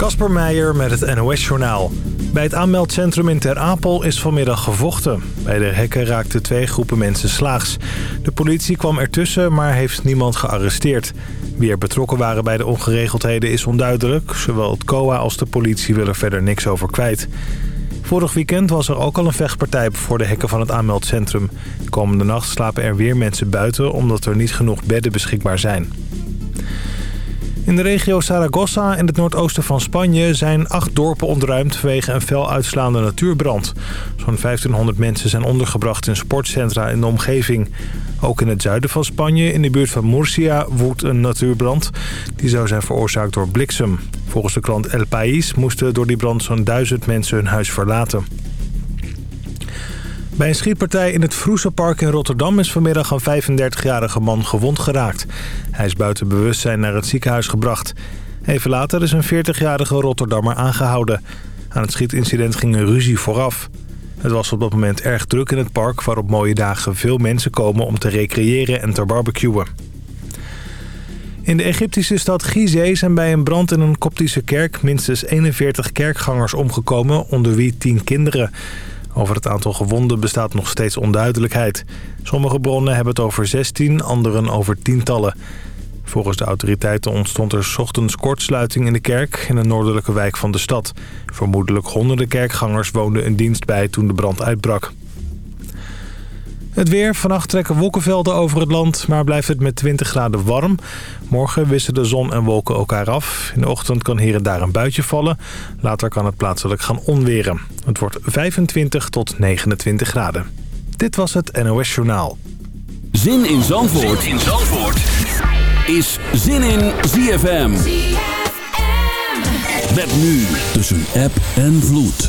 Kasper Meijer met het NOS-journaal. Bij het aanmeldcentrum in Ter Apel is vanmiddag gevochten. Bij de hekken raakten twee groepen mensen slaags. De politie kwam ertussen, maar heeft niemand gearresteerd. Wie er betrokken waren bij de ongeregeldheden is onduidelijk. Zowel het COA als de politie willen verder niks over kwijt. Vorig weekend was er ook al een vechtpartij voor de hekken van het aanmeldcentrum. komende nacht slapen er weer mensen buiten omdat er niet genoeg bedden beschikbaar zijn. In de regio Saragossa in het noordoosten van Spanje zijn acht dorpen ontruimd vanwege een fel uitslaande natuurbrand. Zo'n 1500 mensen zijn ondergebracht in sportcentra in de omgeving. Ook in het zuiden van Spanje, in de buurt van Murcia, woedt een natuurbrand. Die zou zijn veroorzaakt door bliksem. Volgens de krant El País moesten door die brand zo'n duizend mensen hun huis verlaten. Bij een schietpartij in het Vroesenpark in Rotterdam is vanmiddag een 35-jarige man gewond geraakt. Hij is buiten bewustzijn naar het ziekenhuis gebracht. Even later is een 40-jarige Rotterdammer aangehouden. Aan het schietincident ging een ruzie vooraf. Het was op dat moment erg druk in het park... waar op mooie dagen veel mensen komen om te recreëren en te barbecuen. In de Egyptische stad Gizeh zijn bij een brand in een koptische kerk... minstens 41 kerkgangers omgekomen, onder wie 10 kinderen. Over het aantal gewonden bestaat nog steeds onduidelijkheid. Sommige bronnen hebben het over 16, anderen over tientallen. Volgens de autoriteiten ontstond er ochtends kortsluiting in de kerk in een noordelijke wijk van de stad. Vermoedelijk honderden kerkgangers woonden een dienst bij toen de brand uitbrak. Het weer. Vannacht trekken wolkenvelden over het land, maar blijft het met 20 graden warm. Morgen wisselen de zon en wolken elkaar af. In de ochtend kan hier en daar een buitje vallen. Later kan het plaatselijk gaan onweren. Het wordt 25 tot 29 graden. Dit was het NOS Journaal. Zin in Zandvoort, zin in Zandvoort. is Zin in ZFM. ZFM. Met nu tussen app en vloed.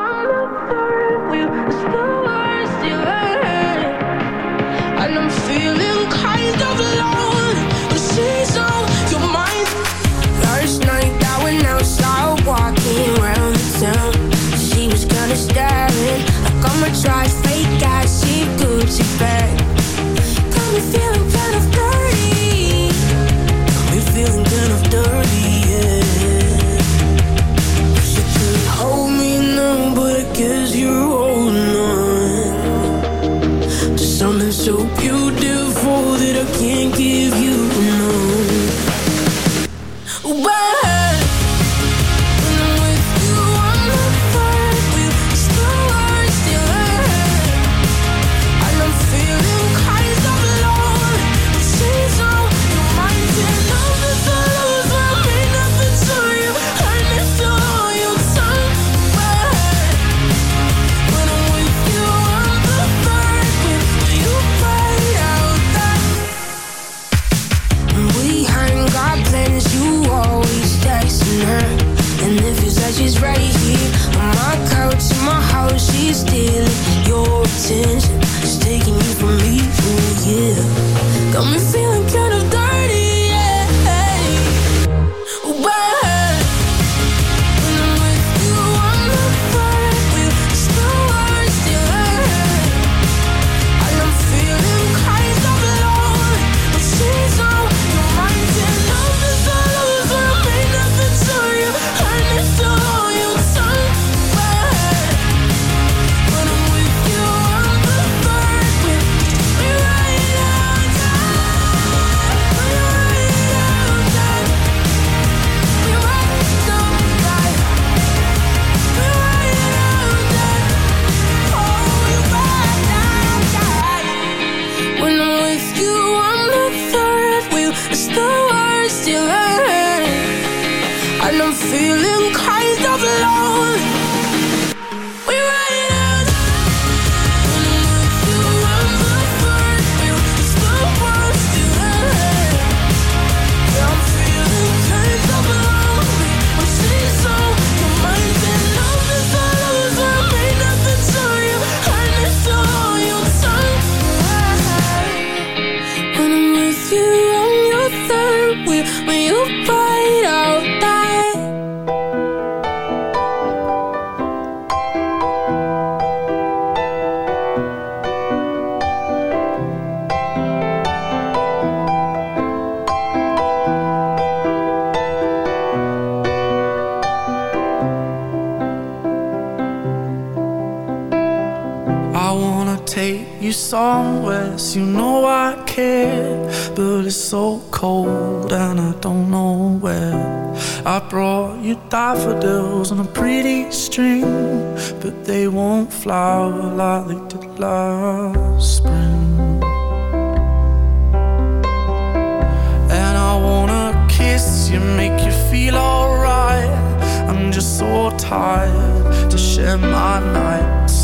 take you somewhere. So you know I care, but it's so cold and I don't know where. I brought you daffodils on a pretty string, but they won't flower like they did last spring. And I wanna kiss you, make you feel alright. I'm just so tired to share my night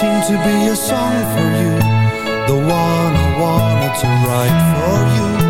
Seem to be a song for you. The one I wanted to write for you.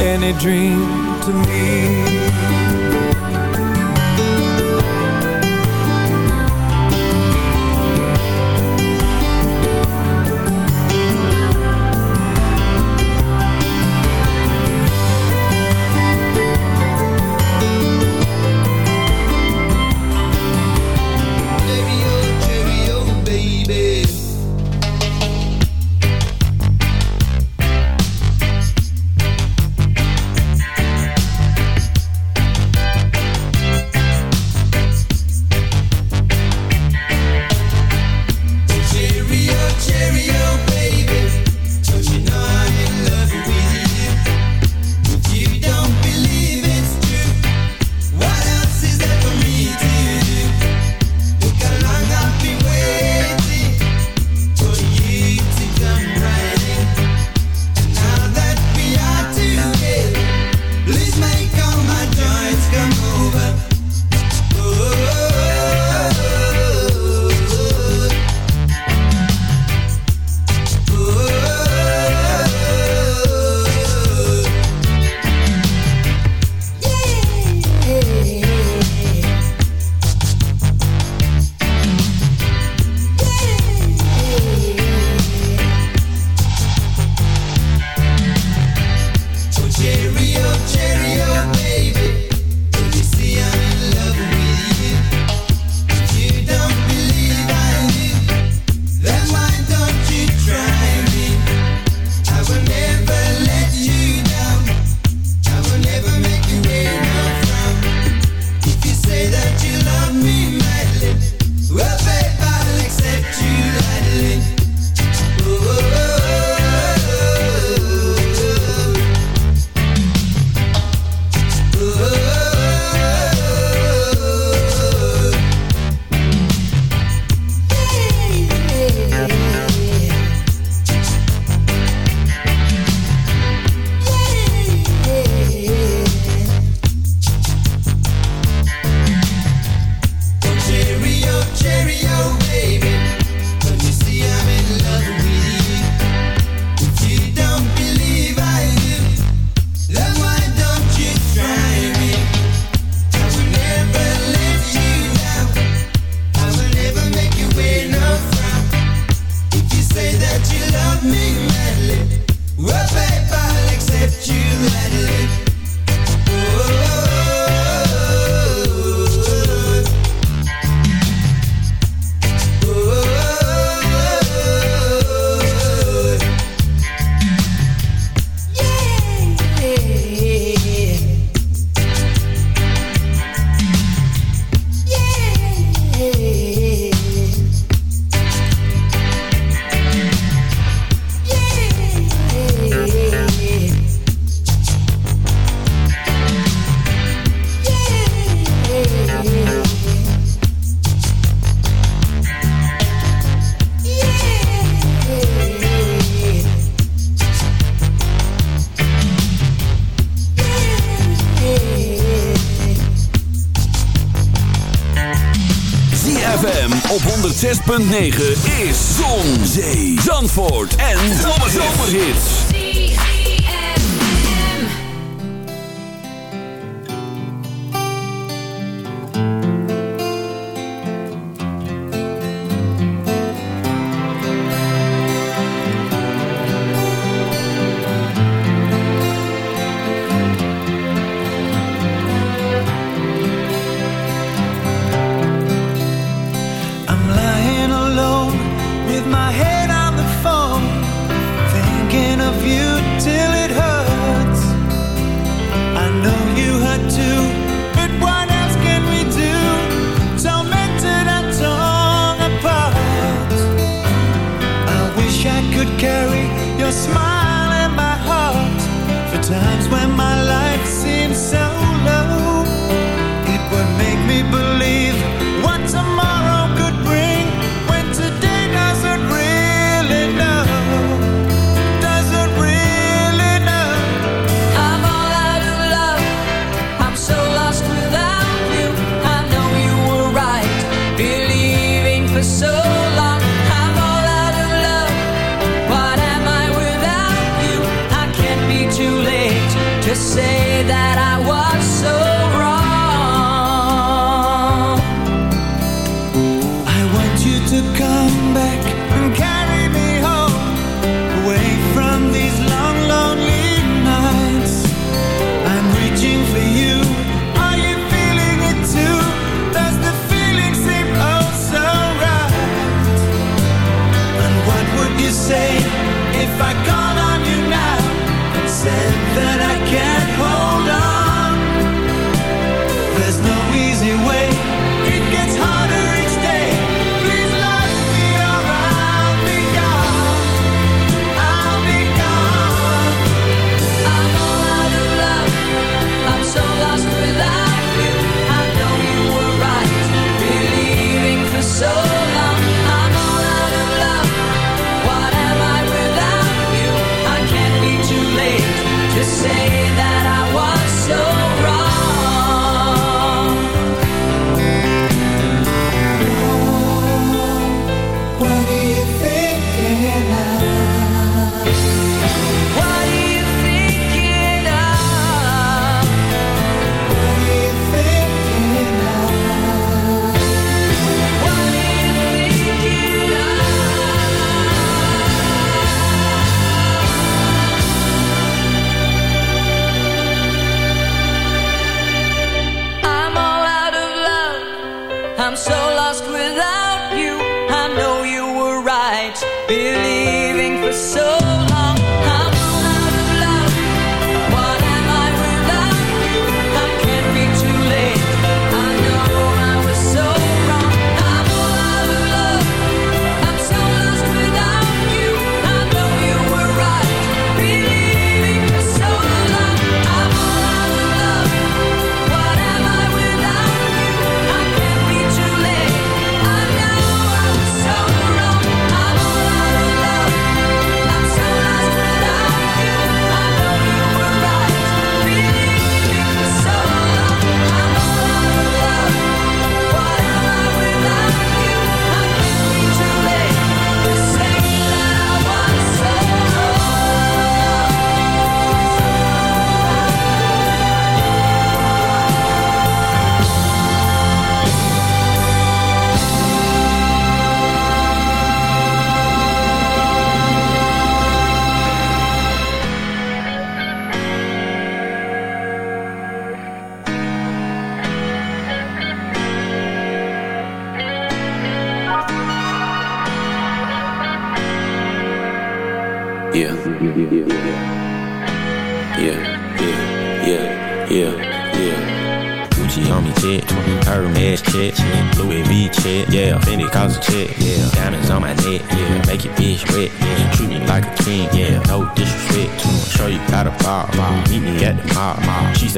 Any dream to me. .9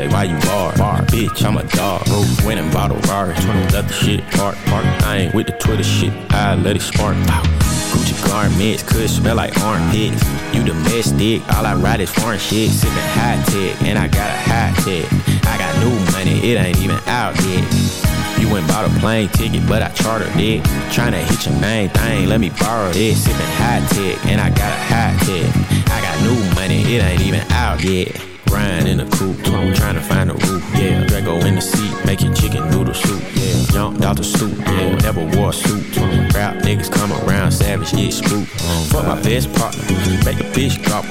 why you bar? Bar, bitch, I'm a dog. Broke winning bottle bar. Let the shit park, park. I ain't with the Twitter shit. I let it spark. Gucci garments could smell like armpits. You domestic, all I ride is foreign shit. Sipping high tech, and I got a high tech. I got new money, it ain't even out yet. You went bought a plane ticket, but I chartered it. Tryna hit your main thing, let me borrow this. Sippin' high tech, and I got a high tech. I got new money, it ain't even out yet. Ryan in the coupe, trying to find a roof, yeah. Draco in the seat, making chicken noodle soup, yeah. Jumped out the stoop, yeah. Never wore a suit. Rap niggas come around, savage, get spooked. Fuck my best partner, make a bitch drop.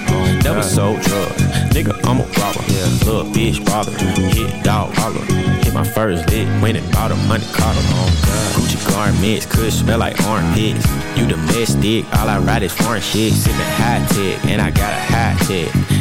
Never sold drugs, nigga, I'm a robber. Yeah. Little bitch bother, hit dog holler. Hit my first lick, went and bought a money collar. Gucci garments, could smell like armpits. You domestic, all I ride is foreign shit. Sippin' high tech, and I got a high tech.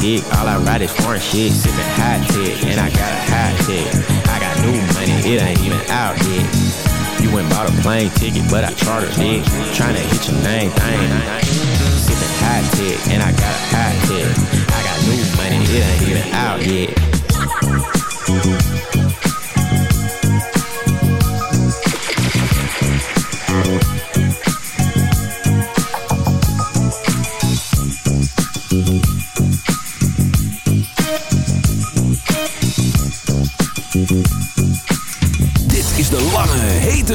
Domestic, all I ride is foreign shit. Sippin' hot tech, and I got a hot tech. I got new money, it ain't even out yet. You went bought a plane ticket, but I chartered it. Tryna hit your main thing. Sippin' hot tech, and I got a hot tech. I got new money, it ain't even out yet.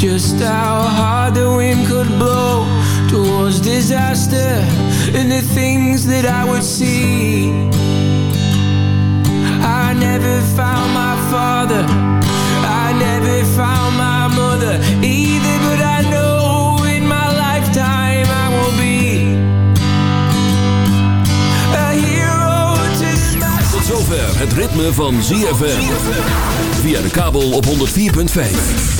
just how hard the wind could blow towards disaster and the things that I would see. I never found my father, I never found my mother either, but I know in my lifetime I will be a hero to masses. Tot zover het ritme van ZFM. Via de kabel op 104.5.